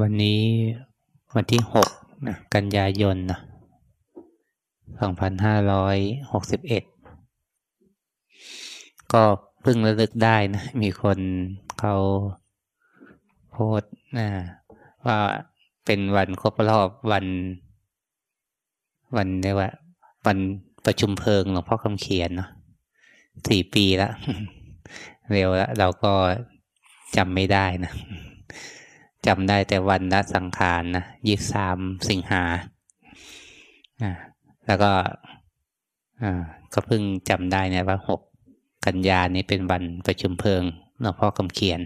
วันนี้วันที่หกนะกันยายนนะสองพันห้าร้อยหกสิบเอ็ดก็เพิ่งระลึกได้นะ มีคนเขาโพสนะว่าเป็นวันครบรอบวัน วันเรียกว่า วันประชุมเพลิงหลวงพ่อคำเขียนเนาะสี่ปีแล้วเร็วแล้วเราก็จำไม่ได้นะ จำได้แต่วันละสังขารนะยี่สามสิงหาแล้วก็ก็เพิ่งจำได้นะว่าหกกันยานี้เป็นวันประชุมเพลิงหลวงพ่อคำเขียน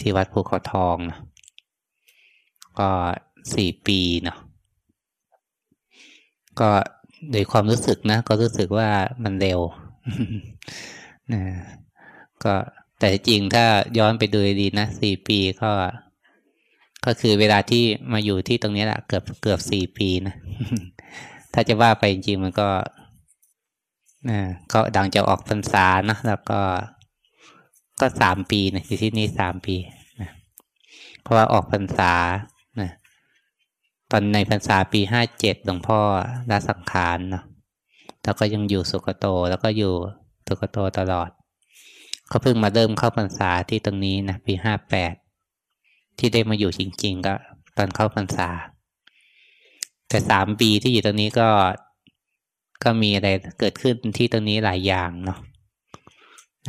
ที่วัดภูเขาทองนะก็สี่ปีเนาะก็โดยความรู้สึกนะ ก็รู้สึกว่ามันเร็วนะก็แต่จริงถ้าย้อนไปดูดีนะสี่ปีก็ ก็คือเวลาที่มาอยู่ที่ตรงนี้แหละเกือบเกือบสี่ปีนะ ถ้าจะว่าไปจริงมันก็นะก็ดังจะออกพรรษานะแล้วก็ก็สามปีนะอยู่ที่นี่สามปีนะเพราะว่าออกพรรษานะตอนในพรรษาปีห้าเจ็ดหลวงพ่อละสังขารเนาะแล้วก็ยังอยู่สุกโต แล้วก็อยู่สุกโตตลอดเขาเพิ่งมาเริ่มเข้าพรรษาที่ตรงนี้นะปีห้าแปด ที่ได้มาอยู่จริง ๆ ก็ ตอนเข้าพรรษา แต่สามปีที่อยู่ตรงนี้ก็ก็มีอะไรเกิดขึ้นที่ตรงนี้หลายอย่างเนาะ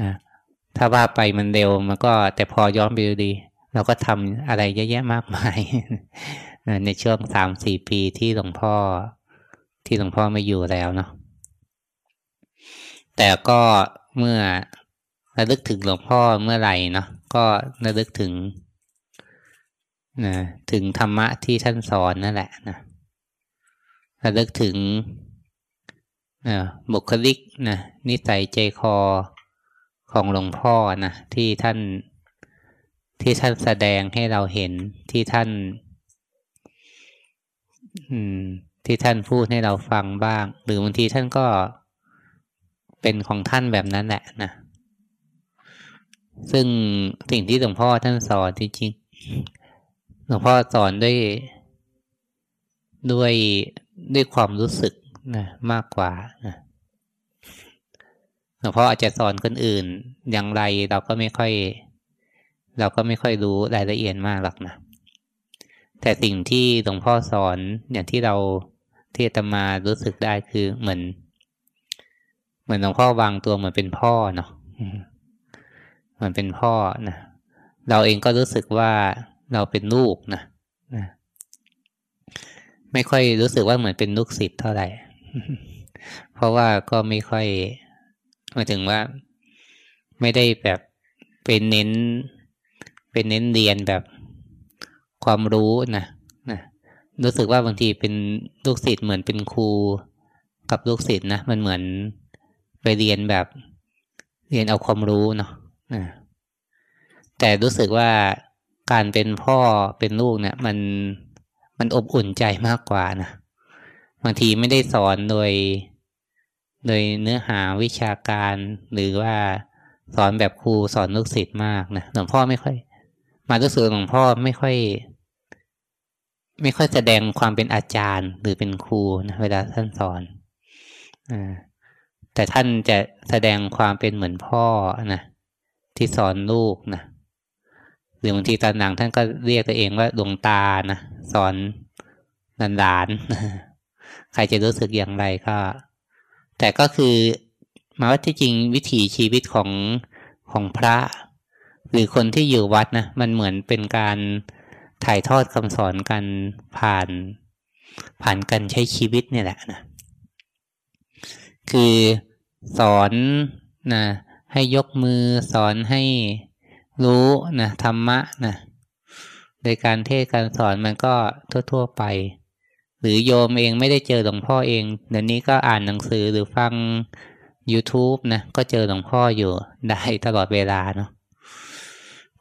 นะถ้าว่าไปมันเร็วมันก็แต่พอย้อนไปดูดี เราก็ทำอะไรเยอะแยะมากมาย ในช่วงสามสี่ปีที่หลวงพ่อที่หลวงพ่อไม่อยู่แล้วเนาะแต่ก็เมื่อระลึกถึงหลวงพ่อเมื่อไหร่เนาะก็ระลึกถึง นะถึงธรรมะที่ท่านสอนนั่นแหละนะระลึกถึงนะบุคลิกนะนิสัยใจคอของหลวงพ่อนะที่ท่านที่ท่านแสดงให้เราเห็นที่ท่านที่ท่านพูดให้เราฟังบ้าง หรือบางทีท่านก็เป็นของท่านแบบนั้นแหละนะซึ่งสิ่งที่หลวงพ่อท่านสอนจริง หลวงพ่อสอนด้วยด้วยด้วยความรู้สึกนะมากกว่านะหลวงพ่ออาจจะสอนคนอื่น อย่างไรเราก็ไม่ค่อย เราก็ไม่ค่อยรู้รายละเอียดมากหรอกนะแต่สิ่งที่หลวงพ่อสอนอย่างที่เราที่ตมารู้สึกได้คือเหมือน เหมือนหลวงพ่อวางตัวเหมือนเป็นพ่อเนาะเหมันเป็นพ่อนะเราเองก็รู้สึกว่า เราเป็นลูกนะนะไม่ค่อยรู้สึกว่าเหมือนเป็นลูกศิษย์เท่าไหร่ เพราะว่าก็ไม่ค่อยหมายถึงว่า ไม่ได้แบบเป็นเน้น เป็นเน้นเรียนแบบความรู้นะนะรู้สึกว่าบางทีเป็นลูกศิษย์เหมือนเป็นครูกับลูกศิษย์นะมันเหมือนไปเรียนแบบเรียนเอาความรู้เนาะนะแต่รู้สึกว่า การเป็นพ่อเป็นลูกเนี่ย มันมันอบอุ่นใจมากกว่านะบางทีไม่ได้สอนโดย โดยเนื้อหาวิชาการหรือว่าสอนแบบครูสอนลูกศิษย์มากนะหลวงพ่อไม่ค่อย มารู้สึกหลวงพ่อไม่ค่อย ไม่ค่อยแสดงความเป็นอาจารย์หรือเป็นครูนะเวลาท่านสอนอแต่ท่านจะแสดงความเป็นเหมือนพ่อนะที่สอนลูกนะ หรือบางทีตอนหนังท่านก็เรียกตัวเองว่าดวงตานะสอนหลานๆใครจะรู้สึกอย่างไรก็ แต่ก็คือมาว่าที่จริงวิถีชีวิตของของพระ หรือคนที่อยู่วัดนะมันเหมือนเป็นการถ่ายทอดคำสอนกันผ่าน ผ่านการใช้ชีวิตเนี่ยแหละนะคือสอนนะให้ยกมือสอนให้ รู้นะธรรมะนะโดยการเทศการสอนมันก็ทั่ว ๆไป หรือโยมเองไม่ได้เจอหลวงพ่อเองเดี๋ยวนี้ก็อ่านหนังสือหรือฟัง YouTube นะก็เจอหลวงพ่ออยู่ได้ตลอดเวลาเนาะ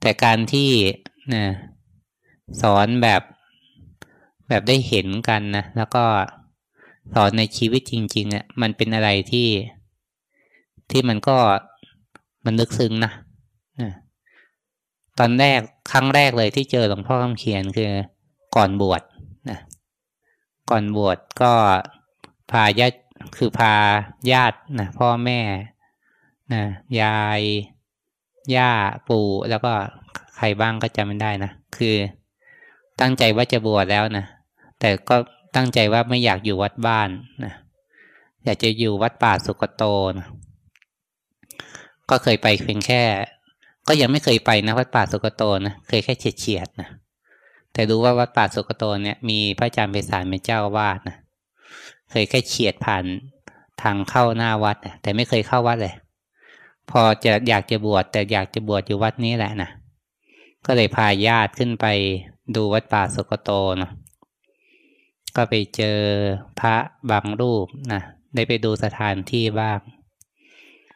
แต่การที่นะสอนแบบแบบได้เห็นกันนะแล้วก็สอนในชีวิตจริงๆอะมันเป็นอะไรที่ที่มันก็มันลึกซึ้งนะ ตอนแรกครั้งแรกเลยที่เจอหลวงพ่อคำเขียนคือก่อนบวชนะก่อนบวชก็พาญาติคือพาญาตินะพ่อแม่นะยายย่าปู่แล้วก็ใครบ้างก็จำไม่ได้นะคือตั้งใจว่าจะบวชแล้วนะแต่ก็ตั้งใจว่าไม่อยากอยู่วัดบ้านนะอยากจะอยู่วัดป่าสุกโตนะก็เคยไปเพียงแค่ ก็ยังไม่เคยไปนะวัดป่าสุกโตนะเคยแค่เฉียดๆนะแต่รู้ว่าวัดป่าสุกโตเนี่ยมีพระอาจารย์เปสารเป็นเจ้าวาดนะเคยแค่เฉียดผ่านทางเข้าหน้าวัดแต่ไม่เคยเข้าวัดเลย พอจะอยากจะบวชแต่อยากจะบวชอยู่วัดนี้แหละนะก็เลยพาญาติขึ้นไปดูวัดป่าสุกโตนะก็ไปเจอพระบางรูปนะได้ไปดูสถานที่บ้าง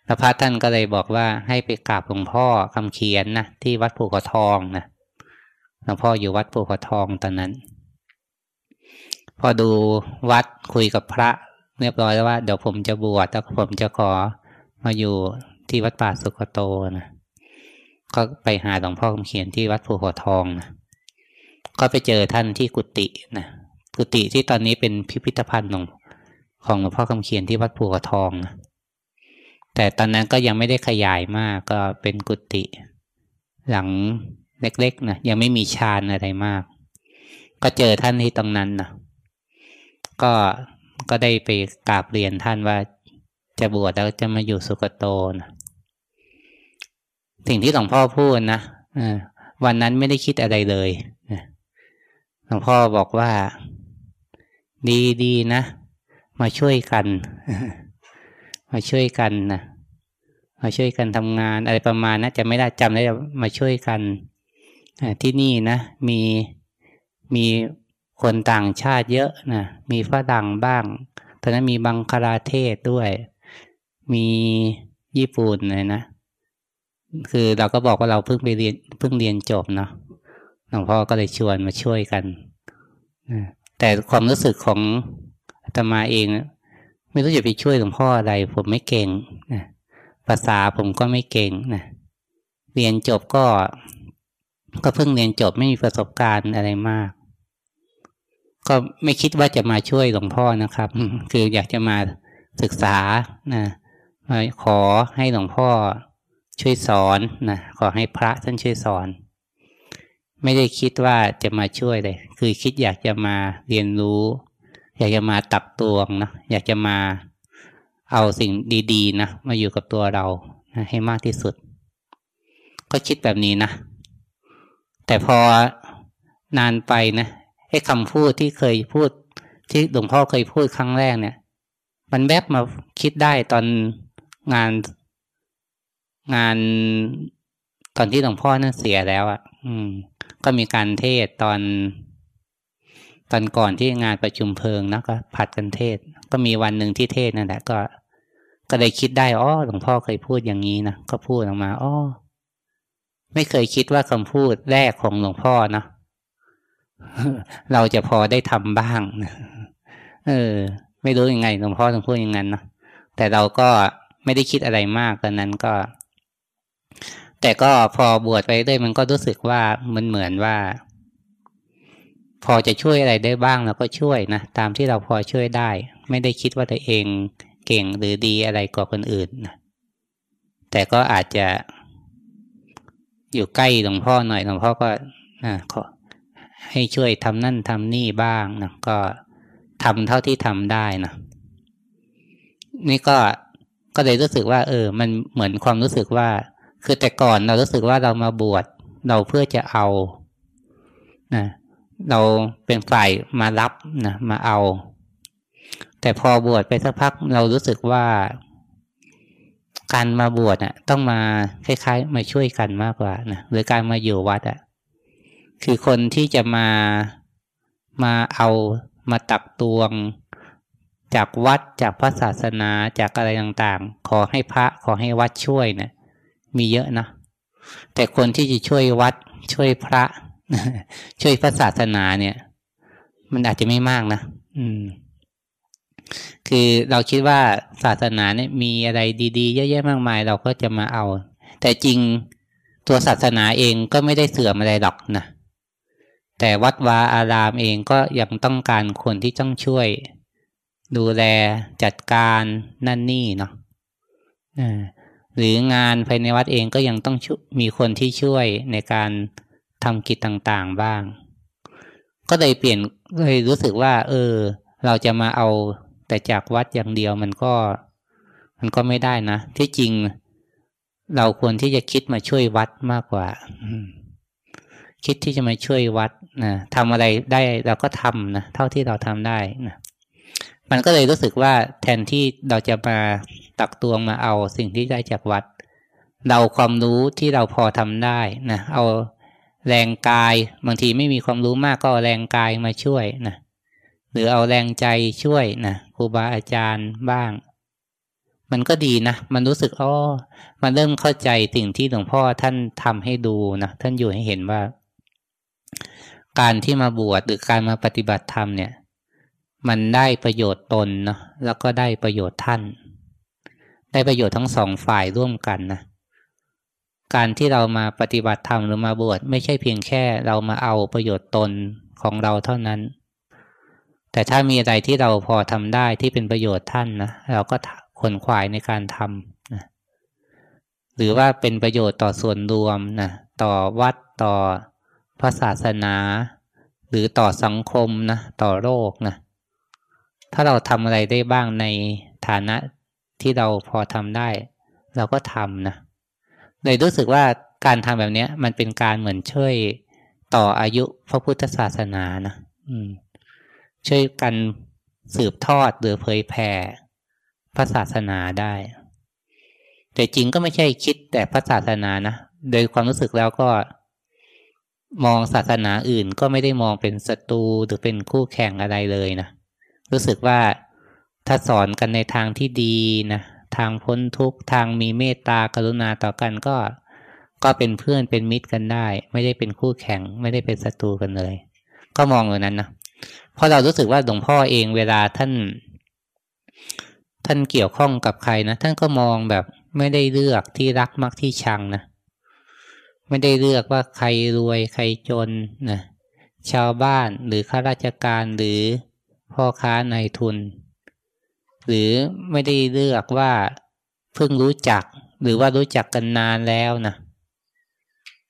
แล้วพระท่านก็เลยบอกว่าให้ไปกราบหลวงพ่อคำเขียนนะที่วัดภูเขาทองนะหลวงพ่ออยู่วัดภูเขาทองตอนนั้น พอดูวัดคุยกับพระเรียบร้อยแล้วว่าเดี๋ยวผมจะบวชแล้วผมจะขอมาอยู่ที่วัดป่าสุกโตนะก็ไปหาหลวงพ่อคำเขียนที่วัดภูเขาทองนะก็ไปเจอท่านที่กุฏินะกุฏิที่ตอนนี้เป็นพิพิธภัณฑ์ของของหลวงพ่อคำเขียนที่วัดภูเขาทองนะ แต่ตอนนั้นก็ยังไม่ได้ขยายมากก็เป็นกุฏิหลังเล็กๆนะยังไม่มีชานอะไรมาก ก็เจอท่านที่ตรงนั้นนะก็ก็ได้ไปกราบเรียนท่านว่าจะบวชแล้วจะมาอยู่สุกโตนะสิ่งที่หลวงพ่อพูดนะวันนั้นไม่ได้คิดอะไรเลยหลวงพ่อบอกว่า ดีดีนะ มาช่วยกัน มาช่วยกันนะมาช่วยกันทำงานอะไรประมาณนะจะไม่ได้จำได้มาช่วยกันที่นี่นะ มีมีคนต่างชาติเยอะนะมีฝรั่งบ้างตอนนั้นมีบังคลาเทศด้วย มีญี่ปุ่นเลยนะ คือเราก็บอกว่าเราเพิ่งไปเรียนเพิ่งเรียนจบเนาะหลวงพ่อก็เลยชวนมาช่วยกันแต่ความรู้สึกของอาตมาเอง ไม่รู้จะไปช่วยหลวงพ่ออะไร ผมไม่เก่งนะภาษาผมก็ไม่เก่งนะเรียนจบก็ ก็เพิ่งเรียนจบไม่มีประสบการณ์อะไรมาก ก็ไม่คิดว่าจะมาช่วยหลวงพ่อนะครับ คืออยากจะมาศึกษานะมาขอให้หลวงพ่อช่วยสอนนะขอให้พระท่านช่วยสอน ไม่ได้คิดว่าจะมาช่วยเลย คือคิดอยากจะมาเรียนรู้ อยากจะมาตักตวงนะอยากจะมาเอาสิ่งดีๆนะมาอยู่กับตัวเรานะให้มากที่สุด ก็คิดแบบนี้นะ แต่พอนานไปนะให้คำพูดที่เคยพูด ที่หลวงพ่อเคยพูดครั้งแรกเนี่ย มันแวบมาคิดได้ตอนงานงานตอนที่หลวงพ่อนั่นเสียแล้วอะ่ะ อืม ก็มีการเทศตอน ตอนก่อนที่งานประชุมเพลิงนะก็ผัดกันเทศ ก็มีวันหนึ่งที่เทศนั่นแหละก็ ก็เลยคิดได้อ๋อหลวงพ่อเคยพูดอย่างนี้นะก็พูดออกมาอ๋อไม่เคยคิดว่าคำพูดแรกของหลวงพ่อนะเราจะพอได้ทำบ้างเออ ไม่รู้ยังไงหลวงพ่อต้องพูดอย่างนั้นนะแต่เราก็ไม่ได้คิดอะไรมากตอนนั้นก็ แต่ก็พอบวชไปเรื่อยมันก็รู้สึกว่ามันเหมือนว่า พอจะช่วยอะไรได้บ้างเราก็ช่วยนะตามที่เราพอช่วยได้ ไม่ได้คิดว่าตัวเองเก่งหรือดีอะไรกว่าคนอื่นนะแต่ก็อาจจะอยู่ใกล้หลวงพ่อหน่อยหลวงพ่อก็นะขอให้ช่วยทำนั่นทำนี่บ้างนะก็ทำเท่าที่ทำได้นะนี่ก็ก็เลยรู้สึกว่า เออ มันเหมือนความรู้สึกว่า คือแต่ก่อนเรารู้สึกว่าเรามาบวชเราเพื่อจะเอานะ เราเป็นฝ่ายมารับนะมาเอา แต่พอบวชไปสักพักเรารู้สึกว่า การมาบวชน่ะ ต้องมาคล้ายๆ มาช่วยกันมากกว่านะหรือการมาอยู่วัดอะคือคนที่จะมามาเอามาตักตวง จากวัดจากพระศาสนาจากอะไรต่างๆ ขอให้พระขอให้วัดช่วยเนะมีเยอะนะแต่คนที่จะช่วยวัดช่วยพระ ช่วยพระศาสนาเนี่ย มันอาจจะไม่มากนะอืม คือเราคิดว่าศาสนาเนี่ย มีอะไรดีๆเยอะแยะมากมาย เราก็จะมาเอา แต่จริงตัวศาสนาเองก็ไม่ได้เสื่อมอะไรหรอกนะแต่วัดวาอารามเองก็ยังต้องการคนที่ต้องช่วย ดูแลจัดการนั่นนี่เนาะหรืองานภายในวัดเองก็ยังต้องมีคนที่ช่วยในการ ทำกิจต่างๆบ้าง ก็เลยเปลี่ยนเลยรู้สึกว่า เออ เราจะมาเอาแต่จากวัดอย่างเดียวมันก็ มันก็ไม่ได้นะ ที่จริง เราควรที่จะคิดมาช่วยวัดมากกว่าคิดที่จะมาช่วยวัดนะทำอะไรได้เราก็ทำนะเท่าที่เราทำได้นะมันก็เลยรู้สึกว่าแทนที่เราจะมาตักตวงมาเอาสิ่งที่ได้จากวัด เราความรู้ที่เราพอทำได้นะเอา แรงกาย บางทีไม่มีความรู้มากก็แรงกายมาช่วยนะหรือเอาแรงใจช่วยนะครูบาอาจารย์บ้าง มันก็ดีนะ มันรู้สึกอ๋อมันเริ่มเข้าใจสิ่งที่หลวงพ่อท่านทำให้ดูนะท่านอยู่ให้เห็นว่า การที่มาบวชหรือการมาปฏิบัติธรรมเนี่ย มันได้ประโยชน์ตนเนาะแล้วก็ได้ประโยชน์ท่าน ได้ประโยชน์ทั้งสองฝ่ายร่วมกันนะ การที่เรามาปฏิบัติธรรมหรือมาบวชไม่ใช่เพียงแค่เรามาเอาประโยชน์ตนของเราเท่านั้น แต่ถ้ามีอะไรที่เราพอทำได้ที่เป็นประโยชน์ท่านนะเราก็ขนขวายในการทำนะหรือว่าเป็นประโยชน์ต่อส่วนรวมนะต่อวัดต่อพระศาสนา หรือต่อสังคมนะต่อโลกนะถ้าเราทำอะไรได้บ้างในฐานะที่เราพอทำได้ เราก็ทำนะ เลยรู้สึกว่าการทำแบบนี้มันเป็นการเหมือนช่วยต่ออายุพระพุทธศาสนานะอืม ช่วยกันสืบทอดหรือเผยแผ่พระศาสนาได้ แต่จริงก็ไม่ใช่คิดแต่พระศาสนานะโดยความรู้สึกแล้วก็ มองศาสนาอื่นก็ไม่ได้มองเป็นศัตรูหรือเป็นคู่แข่งอะไรเลยนะรู้สึกว่าถ้าสอนกันในทางที่ดีนะ ทางพ้นทุกทางมีเมตตากรุณาต่อกันก็ ก็เป็นเพื่อนเป็นมิตรกันได้ ไม่ได้เป็นคู่แข่งไม่ได้เป็นศัตรูกันเลย ก็มองอย่างนั้นนะเพราะเรารู้สึกว่าหลวงพ่อเองเวลาท่าน ท่านเกี่ยวข้องกับใครนะท่านก็มองแบบไม่ได้เลือกที่รักมักที่ชังนะไม่ได้เลือกว่าใครรวยใครจนนะชาวบ้านหรือข้าราชการหรือพ่อค้านายทุน หรือไม่ได้เลือกว่าเพิ่งรู้จัก หรือว่ารู้จักกันนานแล้วนะ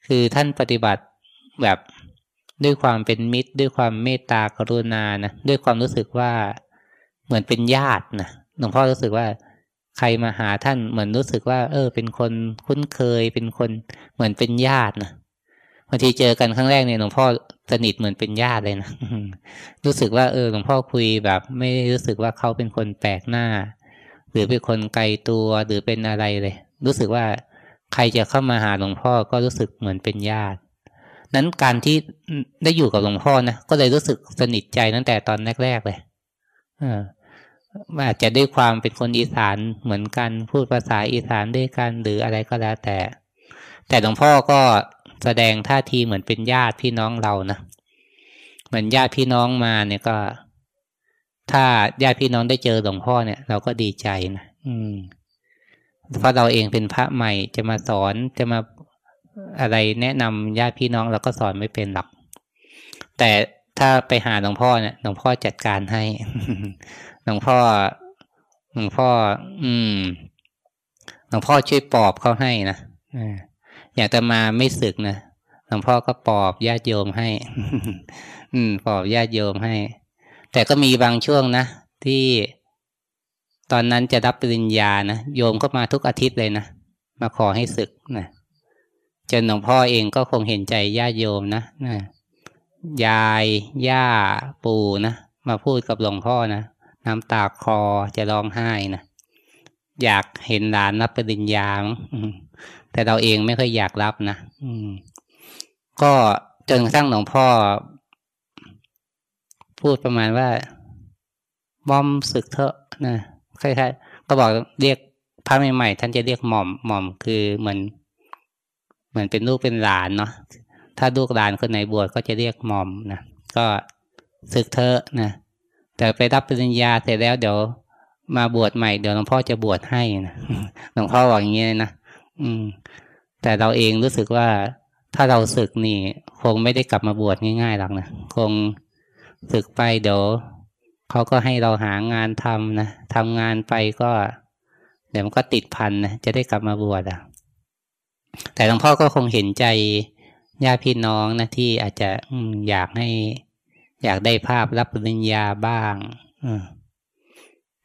คือท่านปฏิบัติแบบด้วยความเป็นมิตร ด้วยความเมตตากรุณานะด้วยความรู้สึกว่าเหมือนเป็นญาตินะหลวงพ่อรู้สึกว่าใครมาหาท่านเหมือนรู้สึกว่า เออ เป็นคนคุ้นเคยเป็นคนเหมือนเป็นญาตินะ บางทีเจอกันครั้งแรกเนี่ยหลวงพ่อสนิทเหมือนเป็นญาติเลยนะรู้สึกว่าเออหลวงพ่อคุยแบบ ไม่รู้สึกว่าเขาเป็นคนแปลกหน้า หรือเป็นคนไกลตัวหรือเป็นอะไรเลย รู้สึกว่าใครจะเข้ามาหาหลวงพ่อก็รู้สึกเหมือนเป็นญาติ นั้นการที่ได้อยู่กับหลวงพ่อนะก็เลยรู้สึกสนิทใจตั้งแต่ตอนแรกๆเลยออาจจะด้วยความเป็นคนอีสานเหมือนกันพูดภาษาอีสานด้วยกันหรืออะไรก็แล้วแต่ แต่หลวงพ่อก็ แสดงท่าทีเหมือนเป็นญาติพี่น้องเรานะเหมือนญาติพี่น้องมาเนี่ยก็ ถ้าญาติพี่น้องได้เจอหลวงพ่อเนี่ย เราก็ดีใจนะอืมเพราะเราเองเป็นพระใหม่จะมาสอนจะมาอะไรแนะนำญาติพี่น้องเราก็สอนไม่เป็นหรอก แต่ถ้าไปหาหลวงพ่อเนี่ยหลวงพ่อจัดการให้หลวงพ่อหลวงพ่อ อืมหลวงพ่อช่วยปอบเขาให้นะอ่า อยากจะมาไม่ศึกนะหลวงพ่อก็ปอบญาติโยมให้ อืม ปอบญาติโยมให้ แต่ก็มีบางช่วงนะที่ตอนนั้นจะรับปริญญานะโยมก็มาทุกอาทิตย์เลยนะมาขอให้ศึกนะจนหลวงพ่อเองก็คงเห็นใจญาติโยมนะนะยายย่าปู่นะมาพูดกับหลวงพ่อนะน้ำตาคอจะร้องไห้นะอยากเห็นหลานรับปริญญา แต่เราเองไม่ค่อยอยากรับนะอืม ก็จนกระทั่งหลวงพ่อ พูดประมาณว่ามอมศึกเถอะนะคล้ายๆก็บอกเรียกพระใหม่ๆท่านจะเรียกหม่อมหม่อมคือเหมือน เหมือนเป็นลูกเป็นหลานเนาะถ้าลูกหลานคนไหนบวชก็จะเรียกหม่อมนะก็ศึกเถอะนะแต่ไปรับปริญญาเสร็จแล้วเดี๋ยวมาบวชใหม่เดี๋ยวหลวงพ่อจะบวชให้นะหลวงพ่อบอกอย่างนี้นะ อืม แต่เราเองรู้สึกว่าถ้าเราศึกนี่ คงไม่ได้กลับมาบวชง่ายๆหรอกนะคงศึกไปเดี๋ยวเขาก็ให้เราหางานทำนะทำงานไปก็ เดี๋ยวมันก็ติดพันนะจะได้กลับมาบวชอะ แต่หลวงพ่อก็คงเห็นใจญาติพี่น้องนะที่อาจจะอยากให้ อยากได้ภาพรับปริญญาบ้าง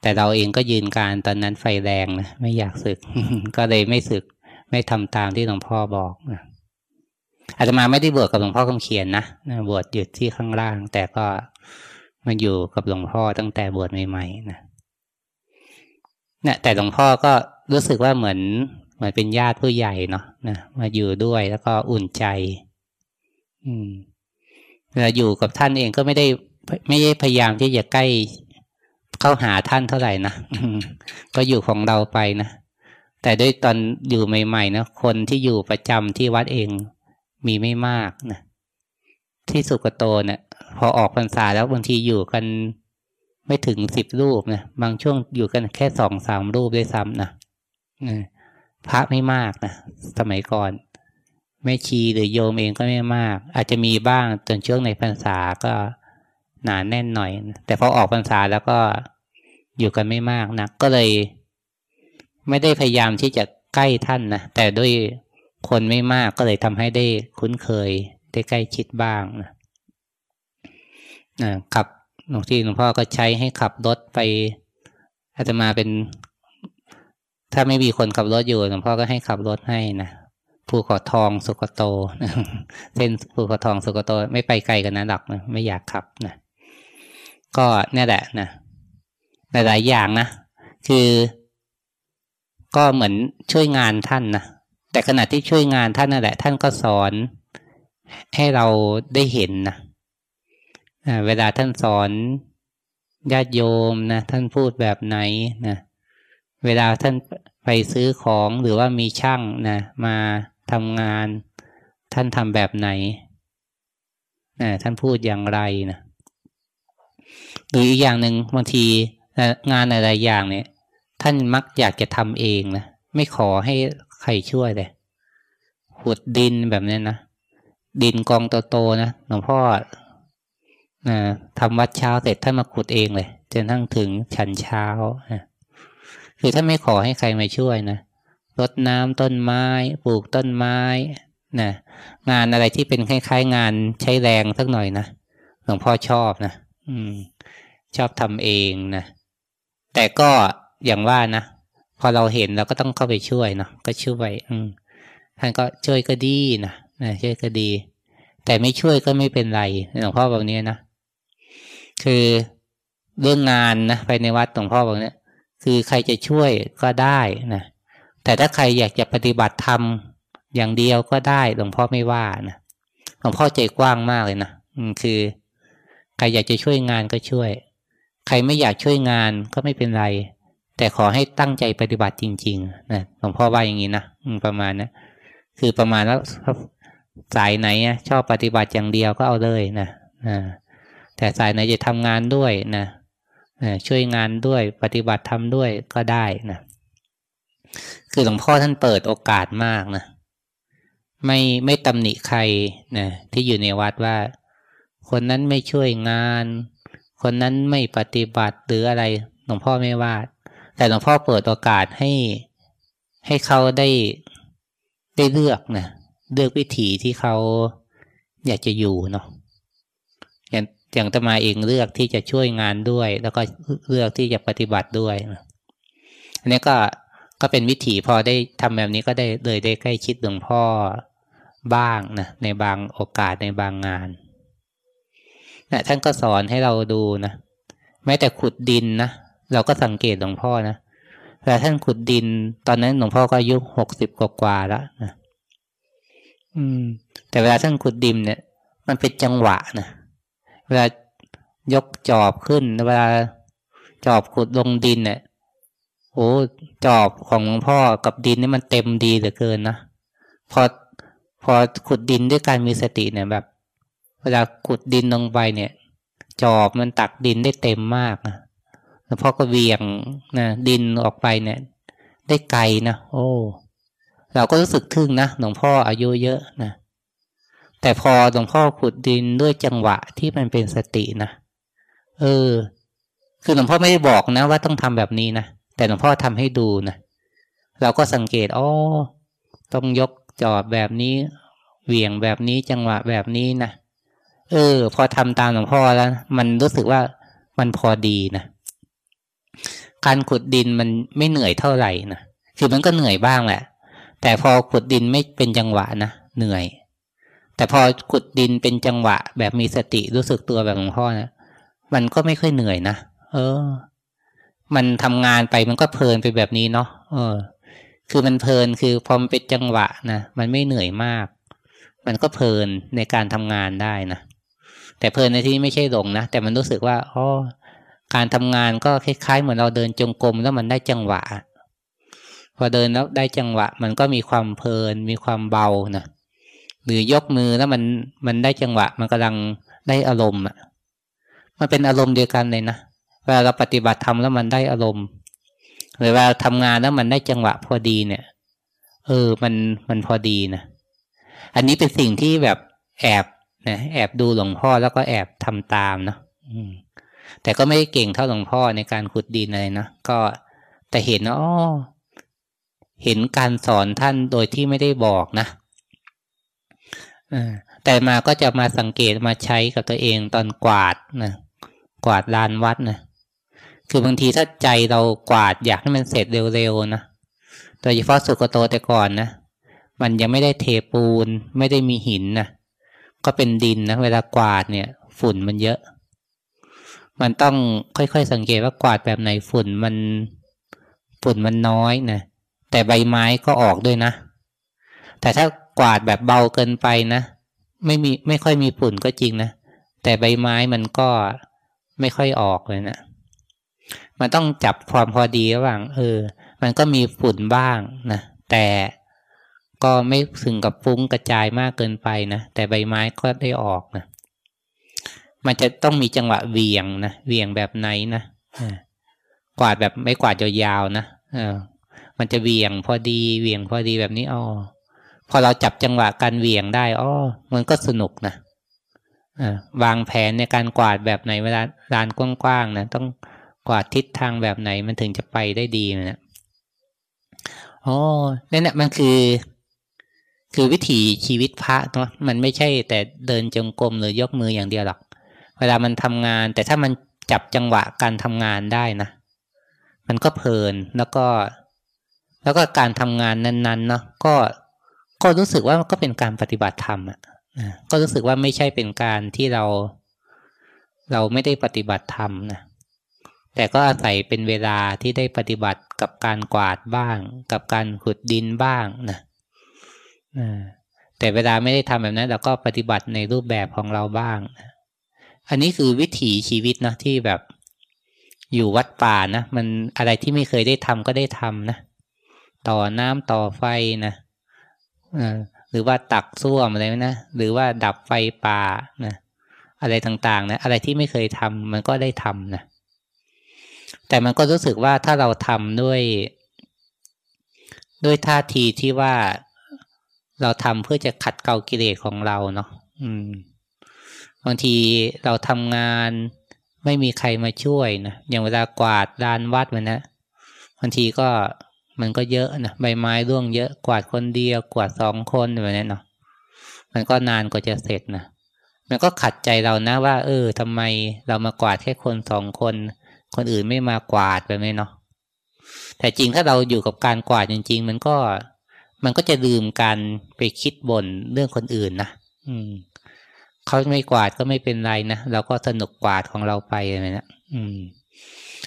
แต่เราเองก็ยืนการตอนนั้นไฟแรงนะไม่อยากศึก ก็เลยไม่ศึก ไม่ทำตามที่หลวงพ่อบอกนะอาตมาไม่ได้บวชกับหลวงพ่อคำเขียนนะบวชอยู่ที่ข้างล่าง แต่ก็มาอยู่กับหลวงพ่อตั้งแต่บวชใหม่ๆนะเนี่ยแต่หลวงพ่อก็รู้สึกว่าเหมือนเหมือนเป็นญาติผู้ใหญ่เนาะนะมาอยู่ด้วยแล้วก็อุ่นใจ อืมเวลาอยู่กับท่านเองก็ไม่ได้ ไม่ได้พยายามที่จะใกล้เข้าหาท่านเท่าไหร่นะก็อยู่ของเราไปนะ แต่ด้วยตอนอยู่ใหม่ๆนะคนที่อยู่ประจำที่วัดเองมีไม่มากนะที่สุกโตเนะี่ยพอออกพรรษาแล้วบางทีอยู่กันไม่ถึงสิบรูปนะบางช่วงอยู่กันแค่สองสามรูปได้ซ้ำนะพระไม่มากนะสมัยก่อนแม่ชีหรือโยมเองก็ไม่มาก อาจจะมีบ้างจนช่วงในพรรษาก็หนาแน่นหน่อย แต่พอออกพรรษาแล้วก็อยู่กันไม่มากนะก็เลย ไม่ได้พยายามที่จะใกล้ท่านนะแต่ด้วยคนไม่มากก็เลยทำให้ได้คุ้นเคยได้ใกล้ชิดบ้างนะนะขับหลวงที่หลวงพ่อก็ใช้ให้ขับรถไปอาตมาเป็น ถ้าไม่มีคนขับรถอยู่หลวงพ่อก็ให้ขับรถให้นะภูเขาทองสุกโตเส้นภูเขาทองสุกโต ไม่ไปไกลกันนะหรอกนะไม่อยากขับนะก็เนี่ยแหละนะหลายๆอย่างนะคือ ก็เหมือนช่วยงานท่านนะแต่ขณะที่ช่วยงานท่านนั่นแหละ ท่านก็สอนให้เราได้เห็นนะเวลาท่านสอนญาติโยมนะท่านพูดแบบไหนนะเวลาท่านไปซื้อของหรือว่ามีช่างนะมาทำงาน ท่านทำแบบไหนนะท่านพูดอย่างไรนะหรืออีกอย่างหนึ่งบางทีงานอะไรอย่างเนี่ย ท่านมักอยากจะทำเองนะไม่ขอให้ใครช่วยเลยขุดดินแบบนี้นะดินกองโตๆนะหลวงพ่อนะทำวัดเช้าเสร็จท่านมาขุดเองเลยจนทั้งถึงฉันเช้าคือท่านไม่ขอให้ใครมาช่วยนะรดน้ำต้นไม้ ปลูกต้นไม้นะงานอะไรที่เป็นคล้ายๆ งานใช้แรงสักหน่อยนะหลวงพ่อชอบนะอืม ชอบทำเองนะแต่ก็ อย่างว่านะพอเราเห็นเราก็ต้องเข้าไปช่วยเนาะก็ช่วยอืมท่านก็ช่วยก็ดีนะนะช่วยก็ดี แต่ไม่ช่วยก็ไม่เป็นไรหลวงพ่อแบบนี้นะคือเรื่องงานนะไปในวัดหลวงพ่อบอกเนี่ยคือใครจะช่วยก็ได้นะแต่ถ้าใครอยากจะปฏิบัติธรรมอย่างเดียวก็ได้หลวงพ่อไม่ว่านะหลวงพ่อใจกว้างมากเลยนะคือใครอยากจะช่วยงานก็ช่วย ใครไม่อยากช่วยงานก็ไม่เป็นไร แต่ขอให้ตั้งใจปฏิบัติจริง ๆนะหลวงพ่อว่าอย่างนี้นะประมาณนะคือประมาณแล้วสายไหนชอบปฏิบัติอย่างเดียวก็เอาเลยนะแต่สายไหนจะทำงานด้วยนะช่วยงานด้วยปฏิบัติทำด้วยก็ได้นะคือหลวงพ่อท่านเปิดโอกาสมากนะไม่ไม่ตำหนิใครนะที่อยู่ในวัดว่า คนนั้นไม่ช่วยงาน คนนั้นไม่ปฏิบัติหรืออะไรหลวงพ่อไม่ว่า แต่หลวงพ่อเปิดโอกาสให้ให้เขาได้ได้เลือกนะเลือกวิถีที่เขาอยากจะอยู่เนาะอย่างอย่างตมาเองเลือกที่จะช่วยงานด้วย แล้วก็เลือกที่จะปฏิบัติด้วยนะอันนี้ก็ก็เป็นวิถีพอได้ทำแบบนี้ก็ได้เลยได้ใกล้ชิดหลวงพ่อบ้างนะในบางโอกาสในบางงานนะท่านก็สอนให้เราดูนะแม้แต่ขุดดินนะ เราก็สังเกตหลวงพ่อนะแต่ท่านขุดดิน ตอนนั้นหลวงพ่อก็อายุหกสิบกว่าแล้วนะอืม แต่เวลาท่านขุดดินเนี่ย มันเป็นจังหวะนะเวลายกจอบขึ้น เวลาจอบขุดลงดินเนี่ยโอ้จอบของหลวงพ่อกับดินนี่มันเต็มดีเหลือเกินนะพอพอขุดดินด้วยการมีสติเนี่ยแบบ เวลาขุดดินลงไปเนี่ย จอบมันตักดินได้เต็มมากนะ แล้วพ่อก็เวียงนะดินออกไปเนี่ย ได้ไกลนะโอ้ เราก็รู้สึกทึ่งนะหลวงพ่ออายุเยอะนะแต่พอหลวงพ่อขุดดินด้วยจังหวะที่มันเป็นสตินะเออ คือหลวงพ่อไม่ได้บอกนะ ว่าต้องทำแบบนี้นะแต่หลวงพ่อทำให้ดูนะเราก็สังเกตอ๋อต้องยกจอบแบบนี้เหวี่ยงแบบนี้จังหวะแบบนี้นะเออ พอทำตามหลวงพ่อแล้ว มันรู้สึกว่ามันพอดีนะ การขุดดินมันไม่เหนื่อยเท่าไหร่นะคือมันก็เหนื่อยบ้างแหละ แต่พอขุดดินไม่เป็นจังหวะนะเหนื่อย แต่พอขุดดินเป็นจังหวะ แบบมีสติรู้สึกตัวแบบหลวงพ่อนะมันก็ไม่ค่อยเหนื่อยนะเออ มันทำงานไปมันก็เพลินไปแบบนี้เนาะเออ คือมันเพลินคือพอมันเป็นจังหวะนะมันไม่เหนื่อยมาก มันก็เพลินในการทำงานได้นะแต่เพลินในที่ไม่ใช่หลงนะแต่มันรู้สึกว่าอ๋อ การทำงานก็คล้ายๆ เหมือนเราเดินจงกรมแล้วมันได้จังหวะ พอเดินแล้วได้จังหวะ มันก็มีความเพลินมีความเบานะหรือยกมือแล้วมันมันได้จังหวะ มันกำลังได้อารมณ์อะมันเป็นอารมณ์เดียวกันเลยนะเวลาเราปฏิบัติทำแล้วมันได้อารมณ์หรือเวลาทำงานแล้วมันได้จังหวะพอดีเนี่ย เออมันมันพอดีนะอันนี้เป็นสิ่งที่แบบแอบนะแอบดูหลวงพ่อแล้วก็แอบทำตามเนาะ แต่ก็ไม่ได้เก่งเท่าหลวงพ่อในการขุดดินอะไรนะก็แต่เห็นอ๋อเห็นการสอนท่านโดยที่ไม่ได้บอกนะแต่มาก็จะมาสังเกตมาใช้กับตัวเองตอนกวาดนะกวาดลานวัดนะคือบางทีถ้าใจเรากวาดอยากให้มันเสร็จเร็วๆนะโดยเฉพาะสุกโตแต่ก่อนนะมันยังไม่ได้เทปูน ไม่ได้มีหินนะก็เป็นดินนะเวลากวาดเนี่ย ฝุ่นมันเยอะ มันต้องค่อยๆสังเกตว่ากวาดแบบไหนฝุ่นมันฝุ่นมันน้อยนะแต่ใบไม้ก็ออกด้วยนะ แต่ถ้ากวาดแบบเบาเกินไปนะ ไม่มีไม่ค่อยมีฝุ่นก็จริงนะ แต่ใบไม้มันก็ไม่ค่อยออกเลยนะมันต้องจับความพอดีระหว่างเออ มันก็มีฝุ่นบ้างนะแต่ก็ไม่ถึงกับฟุ้งกระจายมากเกินไปนะแต่ใบไม้ก็ได้ออกนะ มันจะต้องมีจังหวะเวียงนะเวียงแบบไหนนะกวาดแบบไม่กวาดยาวๆนะเออ มันจะเวียงพอดีเวียงพอดีแบบนี้อ๋อพอเราจับจังหวะการเวียงได้อ๋อมันก็สนุกนะวางแผนในการกวาดแบบไหนเวลาลานกว้างๆนะต้องกวาดทิศทางแบบไหนมันถึงจะไปได้ดีนะอ๋อนี่นแหละมันคือ คือวิถีชีวิตพระเนาะมันไม่ใช่แต่เดินจงกรมหรือยกมืออย่างเดียวหรอก เวลามันทำงาน แต่ถ้ามันจับจังหวะการทำงานได้นะ มันก็เพลินแล้วก็ แล้วก็การทำงานนั้นๆเนาะก็ก็รู้สึกว่าก็เป็นการปฏิบัติธรรมอะก็รู้สึกว่าไม่ใช่เป็นการที่เรา เราไม่ได้ปฏิบัติธรรมนะแต่ก็อาศัยเป็นเวลาที่ได้ปฏิบัติกับการกวาดบ้าง กับการขุดดินบ้างนะแต่เวลาไม่ได้ทำแบบนั้นเราก็ปฏิบัติในรูปแบบของเราบ้าง อันนี้คือวิถีชีวิตนะที่แบบอยู่วัดป่านะมันอะไรที่ไม่เคยได้ทำก็ได้ทำนะต่อน้ำต่อไฟนะหรือว่าตักส้วมอะไรนะหรือว่าดับไฟป่านะอะไรต่างๆนะอะไรที่ไม่เคยทำมันก็ได้ทำนะแต่มันก็รู้สึกว่าถ้าเราทำด้วย ด้วยท่าทีที่ว่าเราทำเพื่อจะขัดเกลากิเลสของเราเนาะอืม บางทีเราทำงานไม่มีใครมาช่วยนะอย่างเวลากวาดลานวัดมันนะบางทีก็มันก็เยอะนะใบไม้ร่วงเยอะกวาดคนเดียวกวาดสองคนแบบนี้เนาะมันก็นานกว่าจะเสร็จนะมันก็ขัดใจเรานะว่า เออทำไมเรามากวาดแค่คนสองคน คนอื่นไม่มากวาดแบบนี้เนาะแต่จริงถ้าเราอยู่กับการกวาดจริง ๆ มันก็ มันก็จะลืมการไปคิดบ่นเรื่องคนอื่นนะอืม เขาไม่กวาดก็ไม่เป็นไรนะเราก็สนุกกวาดของเราไปเลยนะอืม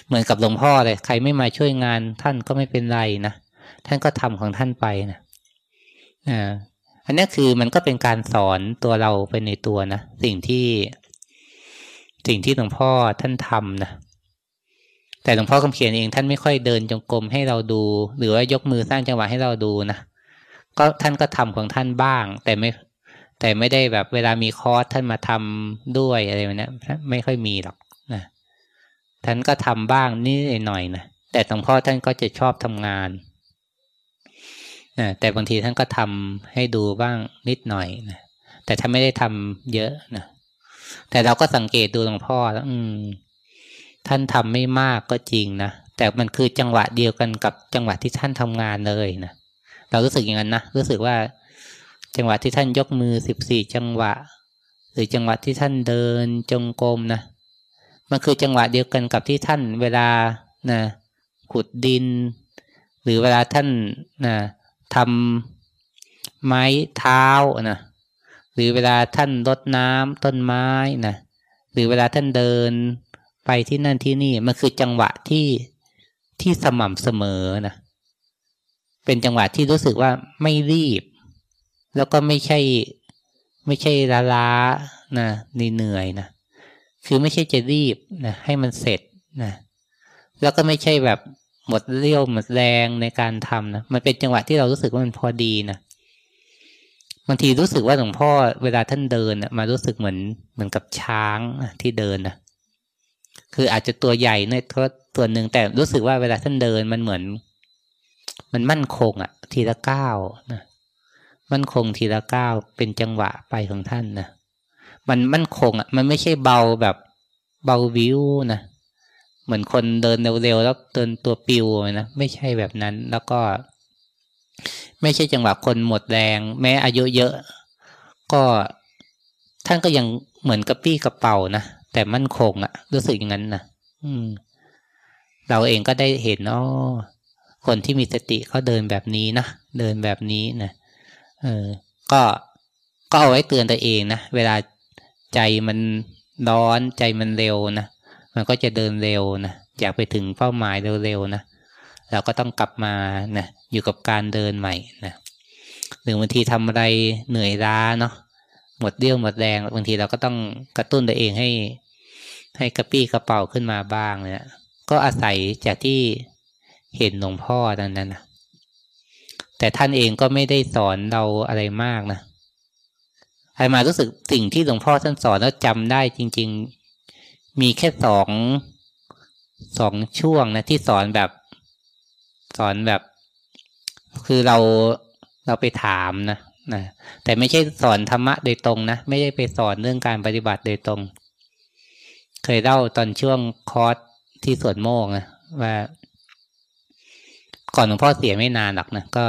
เหมือนกับหลวงพ่อเลย ใครไม่มาช่วยงานท่านก็ไม่เป็นไรนะท่านก็ทำของท่านไปนะอ่าอันนี้คือมันก็เป็นการสอนตัวเราไปในตัวนะสิ่งที่ สิ่งที่หลวงพ่อท่านทำนะแต่หลวงพ่อคำเขียนเองท่านไม่ค่อยเดินจงกรมให้เราดู หรือว่ายกมือสร้างจังหวะให้เราดูนะก็ท่านก็ทำของท่านบ้าง แต่ไม่ แต่ไม่ได้แบบเวลามีคอร์สท่านมาทำด้วยอะไรแบบนี้ไม่ค่อยมีหรอกนะท่านก็ทำบ้างนิดหน่อยนะแต่หลวงพ่อท่านก็จะชอบทำงานนะแต่บางทีท่านก็ทำให้ดูบ้างนิดหน่อยนะแต่ถ้านไม่ได้ทำเยอะนะแต่เราก็สังเกตดูหลวงพ่อแล้วอืม ท่านทำไม่มากก็จริงนะแต่มันคือจังหวะเดียวกันกับจังหวะที่ท่านทำงานเลยนะเรารู้สึกอย่างนั้นนะรู้สึกว่า จังหวะที่ท่านยกมือสิบสี่จังหวะ หรือจังหวะที่ท่านเดินจงกรมนะมันคือจังหวะเดียวกันกับที่ท่านเวลานะขุดดิน หรือเวลาท่านนะทำไม้เท้านะหรือเวลาท่านรดน้ำต้นไม้นะหรือเวลาท่านเดินไปที่นั่นที่นี่มันคือจังหวะที่ที่สม่ำเสมอนะเป็นจังหวะที่รู้สึกว่าไม่รีบ แล้วก็ไม่ใช่ไม่ใช่ล้าล้านะเหนื่อยนะคือไม่ใช่จะรีบนะให้มันเสร็จนะแล้วก็ไม่ใช่แบบหมดเรี่ยวหมดแรงในการทำนะมันเป็นจังหวะที่เรารู้สึกว่ามันพอดีนะบางทีรู้สึกว่าหลวงพ่อเวลาท่านเดินนะมารู้สึกเหมือนเหมือนกับช้างที่เดินนะคืออาจจะตัวใหญ่ในตัวตัวหนึ่งแต่รู้สึกว่าเวลาท่านเดินมันเหมือน มันมั่นคงอะ่ะทีละก้าวนะ มั่นคงทีละก้าวเป็นจังหวะไปของท่านนะมันมั่นคงอะมันไม่ใช่เบาแบบเบาวิวนะเหมือนคนเดินเร็วๆแล้วเดินตัวปิวนะไม่ใช่แบบนั้นแล้วก็ ไม่ใช่จังหวะคนหมดแรง แม้อายุเยอะ ก็ท่านก็ยังเหมือนกระปี้กระเป๋านะแต่มั่นคงอะรู้สึกอย่างนั้นนะอืม เราเองก็ได้เห็นอ๋อคนที่มีสติเขาเดินแบบนี้นะเดินแบบนี้นะ เออก็ก็เอาไว้เตือนตัวเองนะ เวลาใจมันร้อนใจมันเร็วนะ มันก็จะเดินเร็วนะ อยากไปถึงเป้าหมายเร็วๆนะ เราก็ต้องกลับมานะอยู่กับการเดินใหม่นะหรือบางทีทำอะไรเหนื่อยล้าเนาะหมดเรี่ยวหมดแรงบางทีเราก็ต้องกระตุ้นตัวเองให้ ให้กระปี้กระเป๋าขึ้นมาบ้างเนี่ยก็อาศัยจากที่เห็นหลวงพ่อดังนั้นนะ แต่ท่านเองก็ไม่ได้สอนเราอะไรมากนะใครมารู้สึกสิ่งที่หลวงพ่อท่านสอนแล้วจำได้จริง ๆ มีแค่สองสองช่วงนะที่สอนแบบ สอนแบบ คือเราเราไปถามนะนะแต่ไม่ใช่สอนธรรมะโดยตรงนะ ไม่ได้ไปสอนเรื่องการปฏิบัติโดยตรง เคยเล่าตอนช่วงคอร์สที่สวนโมกนะว่า ก่อนหลวงพ่อเสียไม่นานหรอกนะก็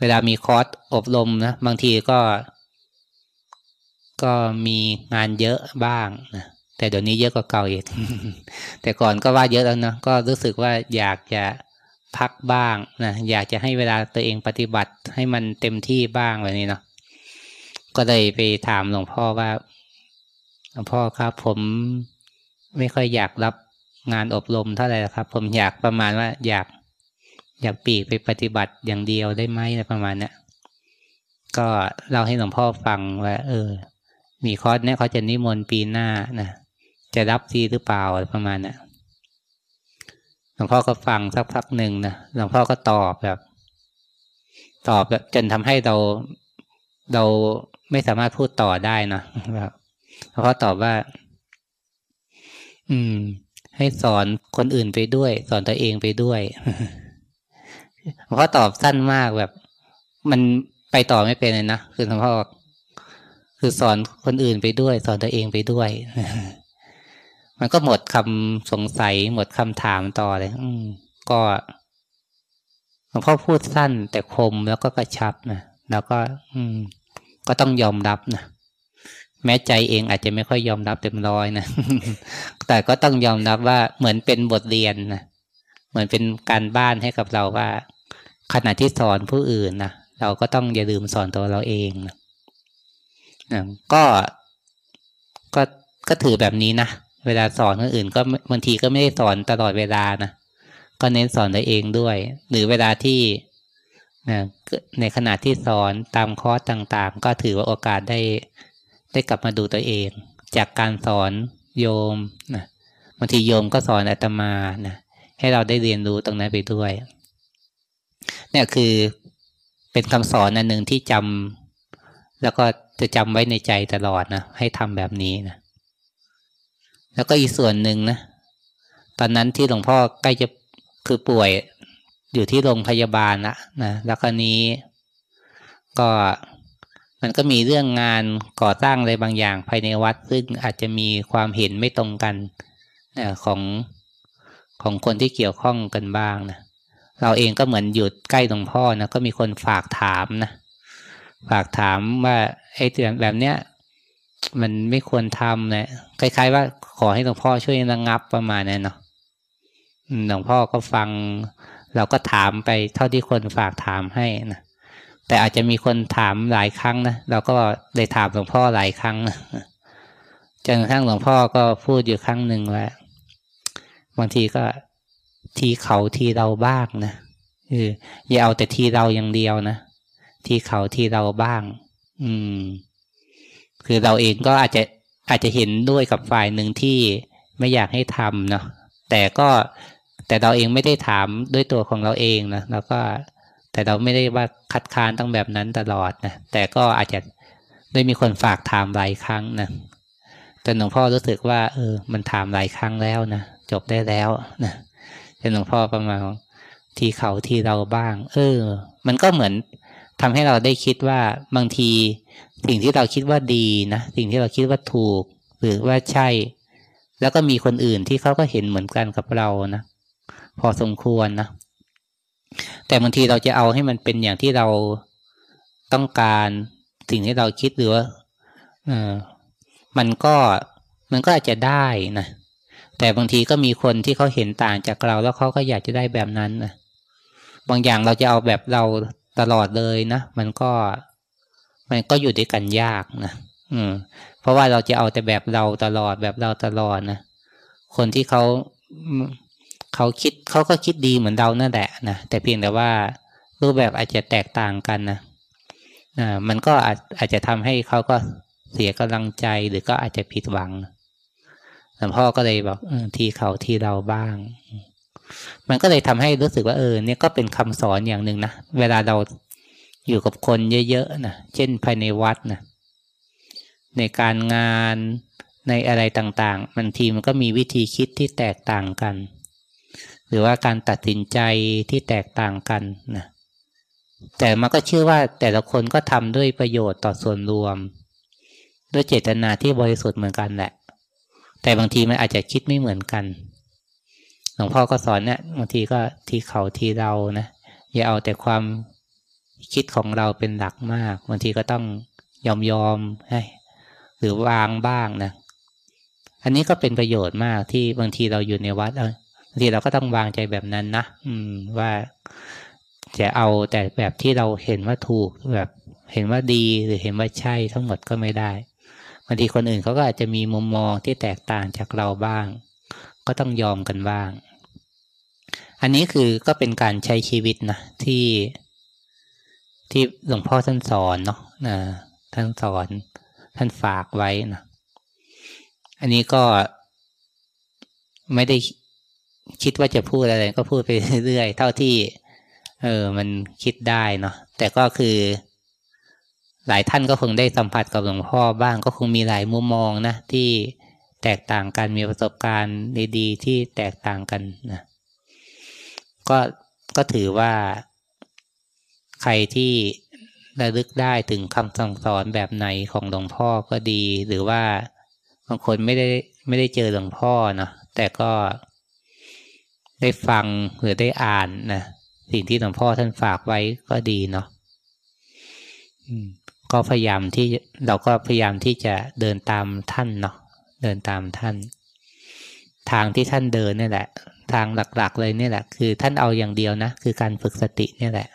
เวลามีคอร์สอบรมนะ บางทีก็ ก็มีงานเยอะบ้างนะแต่เดี๋ยวนี้เยอะกว่าเก่าอีก แต่ก่อนก็ว่าเยอะแล้วนะก็รู้สึกว่าอยากจะพักบ้างนะอยากจะให้เวลาตัวเองปฏิบัติให้มันเต็มที่บ้างแบบนี้เนาะก็เลยไปถามหลวงพ่อว่าหลวงพ่อครับ ผมไม่ค่อยอยากรับงานอบรมเท่าไหร่ครับ ผมอยากประมาณว่าอยาก อยากปีกไปปฏิบัติอย่างเดียวได้ไหมอะไรประมาณเนี้ยก็เราให้หลวงพ่อฟังว่าเออ มีคอร์สเนี้ยเขาจะนิมนต์ปีหน้านะจะรับทีหรือเปล่าประมาณเนี้ยหลวงพ่อก็ฟังสักพักหนึ่งนะหลวงพ่อก็ตอบแบบ ตอบแบบจนทำให้เราเราไม่สามารถพูดต่อได้นะแบบหลวงพ่อตอบว่า อืม ให้สอนคนอื่นไปด้วย สอนตัวเองไปด้วย หลวงพ่อตอบสั้นมากแบบ มันไปต่อไม่เป็นเลยนะคือหลวงพ่อคือสอนคนอื่นไปด้วย สอนตัวเองไปด้วย มันก็หมดคำสงสัย หมดคำถามต่อเลย อืมก็หลวงพ่อพูดสั้น แต่คมแล้วก็กระชับนะแล้วก็ อืม ก็ต้องยอมรับนะแม้ใจเองอาจจะไม่ค่อยยอมรับเต็มร้อยนะ แต่ก็ต้องยอมรับว่าเหมือนเป็นบทเรียนนะ เหมือนเป็นการบ้านให้กับเราว่า ขณะที่สอนผู้อื่นนะเราก็ต้องอย่าลืมสอนตัวเราเองนะก็ก็ก็ถือแบบนี้นะเวลาสอนคนอื่น ก็บางทีก็ไม่ได้สอนตลอดเวลานะก็เน้นสอนตัวเองด้วย หรือเวลาที่นะในขณะที่สอนตามคอร์สต่างๆ ก็ถือว่าโอกาสได้ได้กลับมาดูตัวเอง จากการสอนโยมนะบางทีโยมก็สอนอาตมานะให้เราได้เรียนรู้ตรงนั้นไปด้วย เนี่ยคือเป็นคำสอนอันหนึ่งที่จำแล้วก็จะจำไว้ในใจตลอดนะให้ทำแบบนี้นะแล้วก็อีกส่วนหนึ่งนะตอนนั้นที่หลวงพ่อใกล้จะคือป่วยอยู่ที่โรงพยาบาลนะนะแล้วครนี้ ก็มันก็มีเรื่องงานก่อสร้างอะไรบางอย่างภายในวัด ซึ่งอาจจะมีความเห็นไม่ตรงกันนะของของคนที่เกี่ยวข้องกันบ้างนะ เราเองก็เหมือนอยู่ใกล้หลวงพ่อนะก็มีคนฝากถามนะฝากถามว่าไอ้แบบเนี้ยมันไม่ควรทำนะคล้าย ๆ ว่าขอให้หลวงพ่อช่วยระงับประมาณนั้นเนาะหลวงพ่อก็ฟัง เราก็ถามไปเท่าที่คนฝากถามให้นะแต่อาจจะมีคนถามหลายครั้งนะเราก็ได้ถามหลวงพ่อหลายครั้งนะจนกระทั่งหลวงพ่อก็พูดอยู่ครั้งหนึ่งว่าบางทีก็ ทีเขาทีเราบ้างนะเอออย่าเอาแต่ทีเราอย่างเดียวนะทีเขาทีเราบ้าง อืม คือเราเองก็อาจจะอาจจะเห็นด้วยกับฝ่ายหนึ่งที่ไม่อยากให้ทำเนาะแต่ก็แต่เราเองไม่ได้ถามด้วยตัวของเราเองนะแล้วก็แต่เราไม่ได้ว่าคัดค้านต้องแบบนั้นตลอดนะแต่ก็อาจจะได้มีคนฝากถามหลายครั้งนะแต่หลวงพ่อรู้สึกว่า เออ มันถามหลายครั้งแล้วนะจบได้แล้วนะ หลวงพ่อประมาณทีเขาทีเราบ้าง เออ มันก็เหมือนทำให้เราได้คิดว่าบางทีสิ่งที่เราคิดว่าดีนะสิ่งที่เราคิดว่าถูก หรือว่าใช่ แล้วก็มีคนอื่นที่เขาก็เห็นเหมือนกันกับเรานะพอสมควรนะแต่บางทีเราจะเอาให้มันเป็นอย่างที่เราต้องการสิ่งที่เราคิดหรือว่าเออมันก็มันก็อาจจะได้นะ แต่บางทีก็มีคนที่เขาเห็นต่างจากเราแล้วเขาก็อยากจะได้แบบนั้นนะบางอย่างเราจะเอาแบบเราตลอดเลยนะมันก็ มันก็อยู่ด้วยกันยากนะอืม เพราะว่าเราจะเอาแต่แบบเราตลอดแบบเราตลอดนะคนที่เขาเขาคิดเขาก็คิดดีเหมือนเรานั่นแหละนะแต่เพียงแต่ว่ารูปแบบอาจจะแตกต่างกันนะอ่ามันก็อาจอาจจะทำให้เขาก็เสียกำลังใจหรือก็อาจจะผิดหวังห ลวงพ่อก็เลยบอกทีเขาทีเราบ้าง มันก็เลยทำให้รู้สึกว่าเออ เนี่ยก็เป็นคำสอนอย่างหนึ่งนะเวลาเราอยู่กับคนเยอะๆนะเช่นภายในวัดนะในการงานในอะไรต่างๆบางทีมันก็มีวิธีคิดที่แตกต่างกัน หรือว่าการตัดสินใจที่แตกต่างกันนะแต่มันก็เชื่อว่าแต่ละคนก็ทำด้วยประโยชน์ต่อส่วนรวม ด้วยเจตนาที่บริสุทธิ์เหมือนกันแหละ แต่บางทีมันอาจจะคิดไม่เหมือนกัน หลวงพ่อก็สอนเนี่ยบางทีก็ทีเขาทีเรานะอย่าเอาแต่ความคิดของเราเป็นหลักมากบางทีก็ต้องยอมยอมให้หรือวางบ้างนะ อันนี้ก็เป็นประโยชน์มากที่บางทีเราอยู่ในวัดเออบางทีเราก็ต้องวางใจแบบนั้นนะอืม ว่าจะเอาแต่แบบที่เราเห็นว่าถูกแบบ เห็นว่าดีหรือเห็นว่าใช่ทั้งหมดก็ไม่ได้ บางทีคนอื่นเขาก็อาจจะมีมุมมองที่แตกต่างจากเราบ้าง ก็ต้องยอมกันบ้าง อันนี้คือก็เป็นการใช้ชีวิตนะที่ที่หลวงพ่อท่านสอนเนาะนะท่านสอนท่านฝากไว้นะอันนี้ก็ไม่ได้คิดว่าจะพูดอะไรก็พูดไปเรื่อยๆเท่าที่ เออมันคิดได้เนาะแต่ก็คือ หลายท่านก็คงได้สัมผัสกับหลวงพ่อบ้างก็คงมีหลายมุมมองนะที่แตกต่างกันมีประสบการณ์ดีๆที่แตกต่างกันนะก็ก็ถือว่า ใครที่ระลึกได้ถึงคำสั่งสอนแบบไหนของหลวงพ่อก็ดี หรือว่าบางคนไม่ได้ไม่ได้เจอหลวงพ่อเนาะแต่ก็ได้ฟังหรือได้อ่านนะสิ่งที่หลวงพ่อท่านฝากไว้ก็ดีเนาะ ก็พยายามที่เราก็พยายามที่จะเดินตามท่านเนาะเดินตามท่าน ทางที่ท่านเดินนี่แหละ ทางหลักๆเลยนี่แหละ คือท่านเอาอย่างเดียวนะ คือการฝึกสตินี่แหละ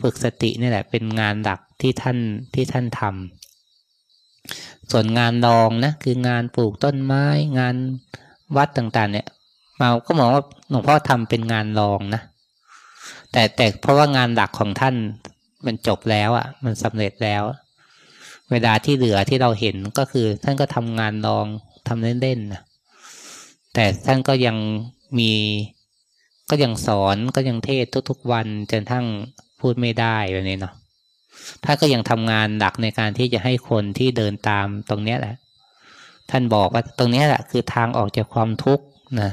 ฝึกสตินี่แหละ เป็นงานหลักที่ท่านที่ท่านทำส่วนงานรองนะคืองานปลูกต้นไม้ งานวัดต่างๆ เนี่ยมาก็มองว่าหลวงพ่อทำเป็นงานรองนะแต่แต่เพราะว่างานหลักของท่าน มันจบแล้วอะ่ะ มันสำเร็จแล้ว เวลาที่เหลือที่เราเห็นก็คือ ท่านก็ทำงานรองทำเล่นๆนะแต่ท่านก็ยังมีก็ยังสอนก็ยังเทศทุกๆวันจนทั้งพูดไม่ได้แบบนี้เนาะท่านก็ยังทำงานหลักในการที่จะให้คนที่เดินตามตรงเนี้ยแหละ ท่านบอกว่าตรงเนี้ยแหละคือทางออกจากความทุกข์นะ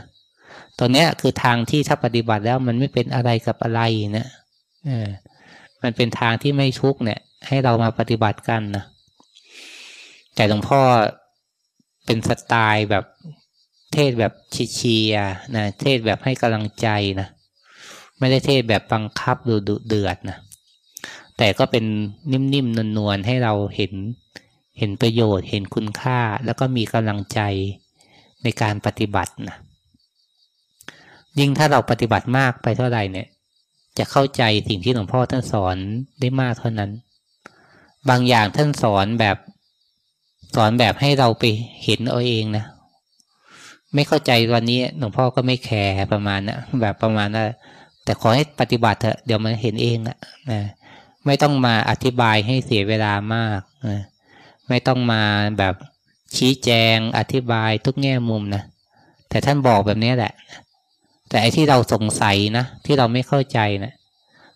ตรงเนี้ยคือทางที่ถ้าปฏิบัติแล้วมันไม่เป็นอะไรกับอะไรนะเออ มันเป็นทางที่ไม่ทุกเนี่ย ให้เรามาปฏิบัติกันนะแต่หลวงพ่อเป็นสไตล์แบบเทศแบบเชียนะ เทศแบบให้กำลังใจนะไม่ได้เทศแบบบังคับดูดุเดือดนะแต่ก็เป็นนิ่มๆนวลๆให้เราเห็นเห็นประโยชน์เห็นคุณค่า แล้วก็มีกำลังใจในการปฏิบัตินะยิ่งถ้าเราปฏิบัติมากไปเท่าไหร่เนี่ย จะเข้าใจสิ่งที่หลวงพ่อท่านสอนได้มากเท่านั้น บางอย่างท่านสอนแบบสอนแบบให้เราไปเห็นเอาเองนะ ไม่เข้าใจวันนี้หลวงพ่อก็ไม่แคร์ประมาณนะแบบประมาณนะแต่ขอให้ปฏิบัติเถอะเดี๋ยวมันเห็นเองนะนะไม่ต้องมาอธิบายให้เสียเวลามากนะไม่ต้องมาแบบชี้แจงอธิบายทุกแง่มุมนะแต่ท่านบอกแบบนี้แหละ แต่ไอ้ที่เราสงสัยนะที่เราไม่เข้าใจนะ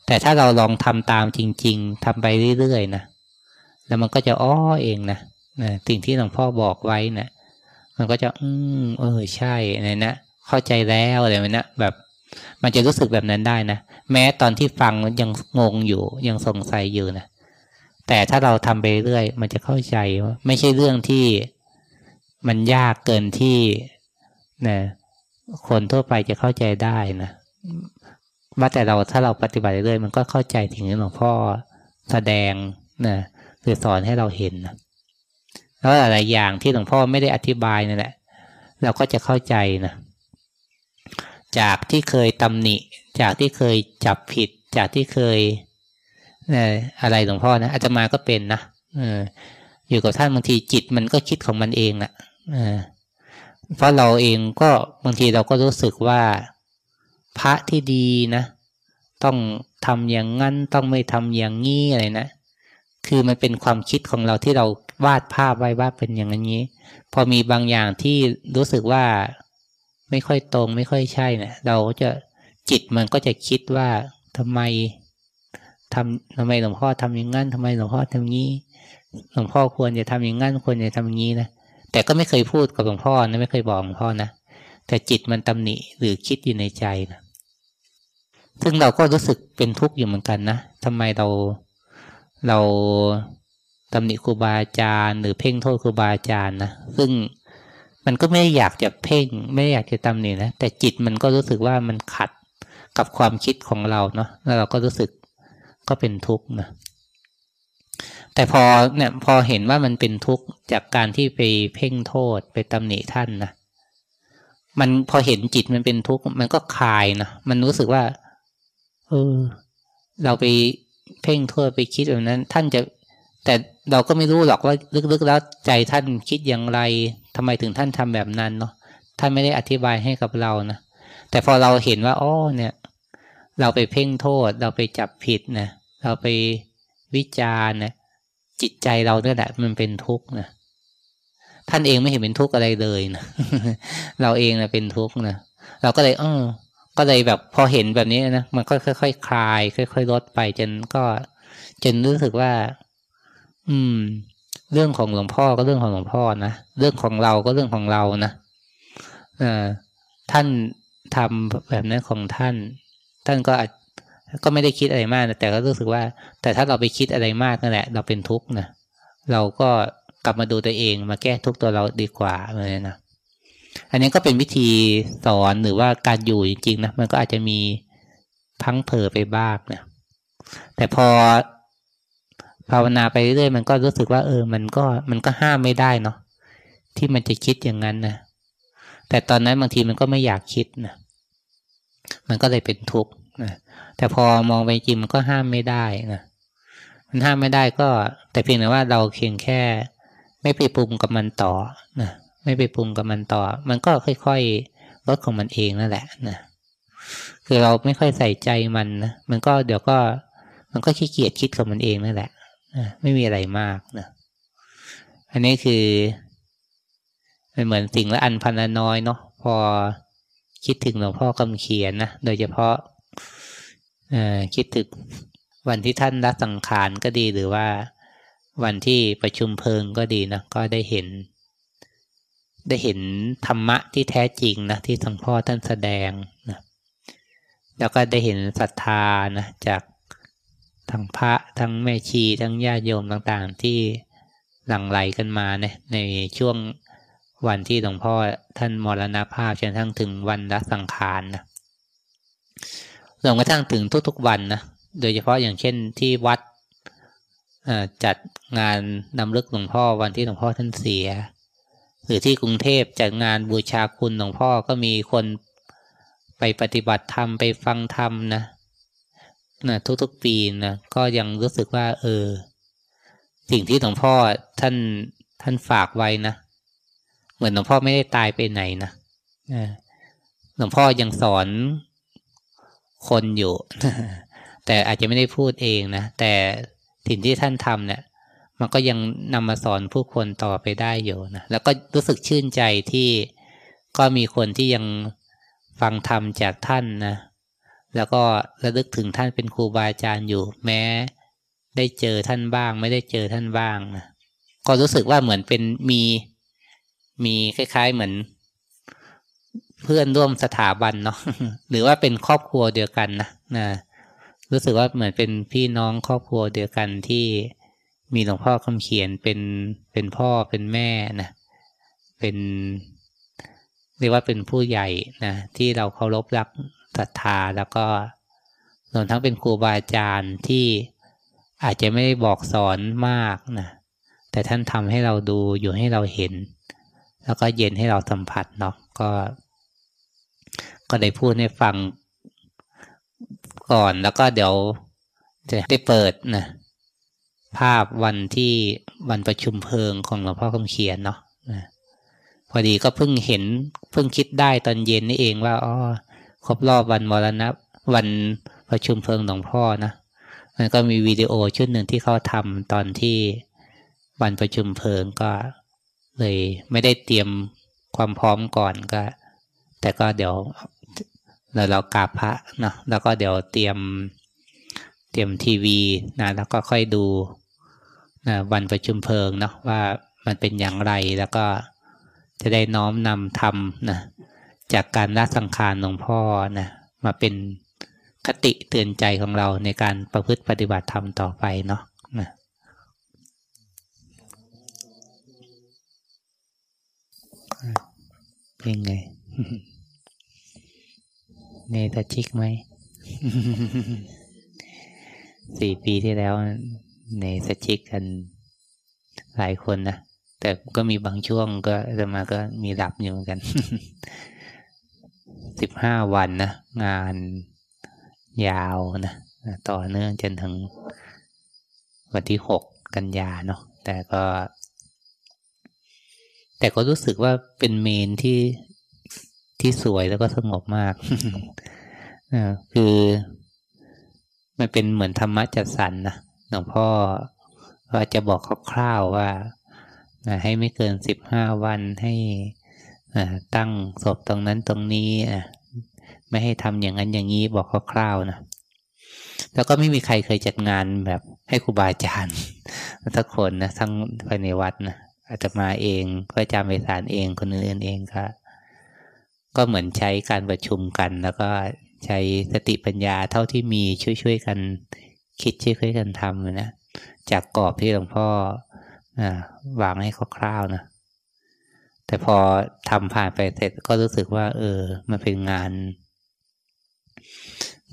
แต่ถ้าเราลองทำตามจริง ๆทำไปเรื่อยๆนะแล้วมันก็จะอ้อเองนะนะสิ่งที่หลวงพ่อบอกไว้นะมันก็จะ อืมเออใช่นะนะเข้าใจแล้วอะไรนี้แบบ มันจะรู้สึกแบบนั้นได้นะแม้ตอนที่ฟังยังงงอยู่ ยังสงสัยอยู่นะแต่ถ้าเราทำไปเรื่อยมันจะเข้าใจว่าไม่ใช่เรื่องที่มันยากเกินที่นะ คนทั่วไปจะเข้าใจได้นะว่าแต่เราถ้าเราปฏิบัติเรื่อยมันก็เข้าใจถึงหลวงพ่อแสดงนะหรือสอนให้เราเห็นนะแล้วหลายอย่างที่หลวงพ่อไม่ได้อธิบายนั่นแหละ เราก็จะเข้าใจนะจากที่เคยตำหนิ จากที่เคยจับผิด จากที่เคยอะไรหลวงพ่อนะอาจจะมาก็เป็นนะออยู่กับท่านบางทีจิตมันก็คิดของมันเองนะ เพราะเราเองก็บางทีเราก็รู้สึกว่าพระที่ดีนะ ต้องทำอย่างนั้นต้องไม่ทำอย่างนี้อะไรนะ คือมันเป็นความคิดของเราที่เราวาดภาพไว้ว่าเป็นอย่างนี้ พอมีบางอย่างที่รู้สึกว่าไม่ค่อยตรงไม่ค่อยใช่เนะี่ยเราจะจิตมันก็จะคิดว่าทำไมทำทำไมหลวงพ่อทำอย่างนั้นทำไมหลวงพ่อทำงี้ หลวงพ่อควรจะทำอย่างนั้นควรจะทำอย่างนี้นะ แต่ก็ไม่เคยพูดกับหลวงพ่อนะไม่เคยบอกหลวงพ่อนะแต่จิตมันตำหนิหรือคิดอยู่ในใจนะซึ่งเราก็รู้สึกเป็นทุกข์อยู่เหมือนกันนะทำไมเราเราตำหนิครูบาอาจารย์ หรือเพ่งโทษครูบาอาจารย์นะซึ่งมันก็ไม่อยากจะเพ่ง ไม่อยากจะตำหนินะแต่จิตมันก็รู้สึกว่ามันขัดกับความคิดของเราเนาะแล้วเราก็รู้สึกก็เป็นทุกข์นะ แต่พอเนี่ยพอเห็นว่ามันเป็นทุกข์จากการที่ไปเพ่งโทษไปตำหนิท่านนะมันพอเห็นจิตมันเป็นทุกข์มันก็คลายนะมันรู้สึกว่า เออ เราไปเพ่งโทษไปคิดแบบนั้น ท่านจะ แต่เราก็ไม่รู้หรอกว่าลึกๆแล้วใจท่านคิดอย่างไรทำไมถึงท่านทำแบบนั้นเนาะท่านไม่ได้อธิบายให้กับเรานะแต่พอเราเห็นว่าอ๋อเนี่ย เราไปเพ่งโทษ เราไปจับผิดนะเราไปวิจารณ์นะ จิตใจเราเนี่ยแหละมันเป็นทุกข์นะท่านเองไม่เห็นเป็นทุกข์อะไรเลยนะเราเองนะเป็นทุกข์นะเราก็เลยเออก็เลยแบบพอเห็นแบบนี้นะมันก็ค่อยๆคคลาย ค่อย ๆ ลดไปจนก็ จนรู้สึกว่า อืม เรื่องของหลวงพ่อก็เรื่องของหลวงพ่อนะเรื่องของเราก็เรื่องของเรานะอท่านทำแบบนั้นของท่าน ท่านก็ ก็ไม่ได้คิดอะไรมากนะแต่ก็รู้สึกว่า แต่ถ้าเราไปคิดอะไรมากนั่นแหละ เราเป็นทุกข์นะเราก็กลับมาดูตัวเองมาแก้ทุกข์ตัวเราดีกว่าเลยนะอันนี้ก็เป็นวิธีสอนหรือว่าการอยู่จริงๆนะมันก็อาจจะมีพังเผลอไปบ้างนะแต่พอภาวนาไปเรื่อยๆมันก็รู้สึกว่า เออ มันก็มันก็ห้ามไม่ได้เนาะที่มันจะคิดอย่างนั้นนะแต่ตอนนั้นบางทีมันก็ไม่อยากคิดนะมันก็เลยเป็นทุกข์นะ แต่พอมองไปจริงมันก็ห้ามไม่ได้นะมันห้ามไม่ได้ก็ แต่เพียงแต่ว่าเราเพียงแค่ ไม่ไปปรุงกับมันต่อนะไม่ไปปรุงกับมันต่อ มันก็ค่อยๆลดของมันเองนั่นแหละนะคือเราไม่ค่อยใส่ใจมันนะมันก็เดี๋ยวก็ มันก็ขี้เกียจคิดกับมันเองนั่นแหละนะไม่มีอะไรมากนะอันนี้คือมันเหมือนสิ่งละอันพันละน้อยเนาะพอคิดถึงหลวงพ่อกำเขียนนะโดยเฉพาะ คิดถึงวันที่ท่านรัสังขารก็ดีหรือว่าวันที่ประชุมเพลิงก็ดีนะก็ได้เห็น ได้เห็นธรรมะที่แท้จริงนะที่หลวงพ่อท่านแสดงนะแล้วก็ได้เห็นศรัทธานะจากทั้งพระทั้งแม่ชีทั้งญาติโยมต่างๆ ที่หลั่งไหลกันมาเนะในช่วงวันที่หลวงพ่อท่านมรณภาพจนทั้งถึงวันละสังขารนะ รวมกระทั่งถึงทุกๆวันนะโดยเฉพาะอย่างเช่นที่วัดจัดงานนำลึกหลวงพ่อวันที่หลวงพ่อท่านเสีย หรือที่กรุงเทพจัดงานบูชาคุณหลวงพ่อก็มีคนไปปฏิบัติธรรมไปฟังธรรมนะนะทุกๆปีนะก็ยังรู้สึกว่า เออ สิ่งที่หลวงพ่อท่านท่านฝากไว้นะเหมือนหลวงพ่อไม่ได้ตายไปไหนนะหลวงพ่อยังสอน คนอยู่ แต่อาจจะไม่ได้พูดเองนะ แต่สิ่งที่ท่านทำเนี่ยมันก็ยังนำมาสอนผู้คนต่อไปได้อยู่นะ แล้วก็รู้สึกชื่นใจที่ก็มีคนที่ยังฟังธรรมจากท่านนะ แล้วก็ระลึกถึงท่านเป็นครูบาอาจารย์อยู่ แม้ได้เจอท่านบ้าง ไม่ได้เจอท่านบ้างนะ ก็รู้สึกว่าเหมือนเป็นมี มีคล้าย ๆ เหมือน เพื่อนร่วมสถาบันเนาะหรือว่าเป็นครอบครัวเดียวกันนะนะรู้สึกว่าเหมือนเป็นพี่น้องครอบครัวเดียวกันที่มีหลวงพ่อคำเขียนเป็นเป็นพ่อเป็นแม่นะเป็นเรียกว่าเป็นผู้ใหญ่นะที่เราเคารพรักศรัทธาแล้วก็รวมทั้งเป็นครูบาอาจารย์ที่อาจจะไม่ได้บอกสอนมากนะแต่ท่านทำให้เราดูอยู่ให้เราเห็น แล้วก็เย็นให้เราสัมผัสเนาะก็ ก็ได้พูดให้ฟังก่อนแล้วก็เดี๋ยวจะได้เปิดนะภาพวันที่วันประชุมเพลิงของหลวงพ่อคำเขียนเนาะพอดีก็เพิ่งเห็นเพิ่งคิดได้ตอนเย็นนี่เองว่าอ๋อครบรอบวันมรณะวันประชุมเพลิงหลวงพ่อนะมันก็มีวิดีโอชุดหนึ่งที่เขาทำตอนที่วันประชุมเพลิงก็เลยไม่ได้เตรียมความพร้อมก่อนก็ แต่ก็เดี๋ยวเราเรากราบพระเนาะแล้วก็เดี๋ยวเตรียมเตรียมทีวีนะแล้วก็ค่อยดูนะวันประชุมเพลิงเนาะว่ามันเป็นอย่างไรแล้วก็จะได้น้อมนำทำนะจากการละสังขารหลวงพ่อนะมาเป็นคติเตือนใจของเราในการประพฤติปฏิบัติธรรมต่อไปเนาะนะเป็นไง นตชิกไหม สี่ปีที่แล้วเนสชิกกันหลายคนนะ แต่ก็มีบางช่วงก็จะมาก็มีหลับอยู่เหมือนกัน สิบห้าวันนะ งานยาวนะต่อเนื่องจนถึงวันที่หกกันยาเนาะแต่ก็ แต่ก็รู้สึกว่าเป็นเมนที่ ที่สวยแล้วก็สงบมากคือมันเป็นเหมือนธรรมะจัดสรรนะหลวงพ่อก็จะบอกคร่าวๆว่าให้ไม่เกินสิบห้าวันให้ตั้งศพตรงนั้นตรงนี้ไม่ให้ทำอย่างนั้นอย่างนี้บอกคร่าวๆนะแล้วก็ไม่มีใครเคยจัดงานแบบให้ครูบาอาจารย์ทุกคนนะทั้งภายในวัดนะอาจจะมาเองพระอาจารย์ไปสารเองคนอื่นเองก็ ก็เหมือนใช้การประชุมกัน แล้วก็ใช้สติปัญญาเท่าที่มีช่วยๆกันคิดช่วยๆกันทำนะจากกรอบที่หลวงพ่ออวางให้คร่าวๆนะแต่พอทำผ่านไปเสร็จก็รู้สึกว่า เออ มันเป็นงาน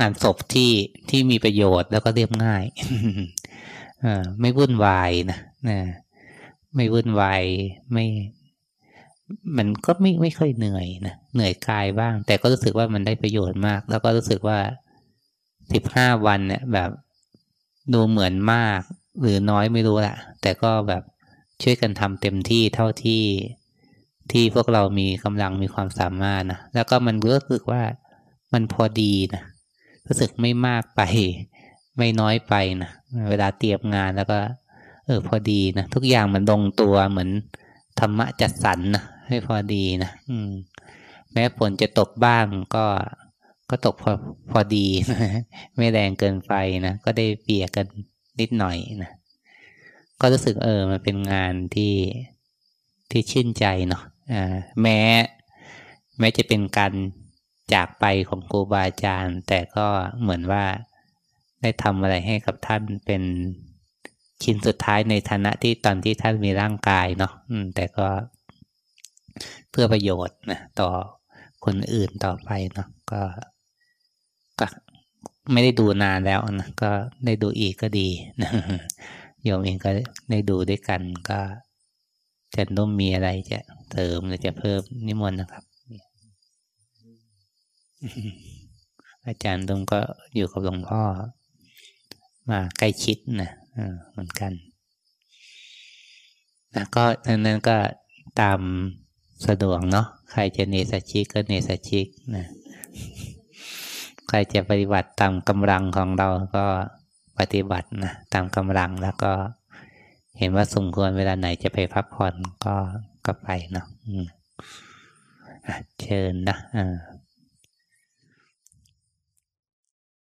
งานศพที่ที่มีประโยชน์แล้วก็เรียบง่ายอไม่วุ่นวายนะนะไม่วุ่นวายไม่ มันก็ไม่ไม่ค่อยเหนื่อยนะเหนื่อยกายบ้าง แต่ก็รู้สึกว่ามันได้ประโยชน์มาก แล้วก็รู้สึกว่าสิบห้าวันเนี่ย แบบดูเหมือนมาก หรือน้อยไม่รู้แหละแต่ก็แบบช่วยกันทำเต็มที่เท่าที่ที่พวกเรามีกำลังมีความสามารถนะแล้วก็มันรู้สึกว่ามันพอดีนะรู้สึกไม่มากไป ไม่น้อยไปนะเวลาเตรียมงานแล้วก็ เออพอดีนะทุกอย่างมันลงตัวเหมือน ธรรมะจัดสรรนะให้พอดีนะอืม แม้ฝนจะตกบ้างก็ก็ตกพอพอดีนะไม่แรงเกินไปนะก็ได้เปียกกันนิดหน่อยนะก็รู้สึกเออมันเป็นงานที่ที่ชื่นใจเนาะแม้ แม้จะเป็นการจากไปของครูบาอาจารย์ แต่ก็เหมือนว่าได้ทำอะไรให้กับท่านเป็น ชิ้นสุดท้ายในฐานะที่ตอนที่ท่านมีร่างกายเนาะแต่ก็เพื่อประโยชน์นะต่อคนอื่นต่อไปเนาะก็ก็ไม่ได้ดูนานแล้วนะก็ได้ดูอีกก็ดีนะโยมเองก็ได้ดูด้วยกันก็จะต้องมีอะไรจะเติมหรือจะเพิ่มนิมนต์นะครับ อาจารย์ตุ้มก็อยู่กับหลวงพ่อมาใกล้ชิดนะ เหมือนกันนะก็นั้นก็ตามสะดวกเนาะใครจะเนสชิกก็เนสชิกนะใครจะปฏิบัติตามกำลังของเราก็ปฏิบัตินะตามกำลังแล้วก็เห็นว่าสมควรเวลาไหนจะไปพักผ่อนก็ก็ไปเนาะเชิญนะอ่า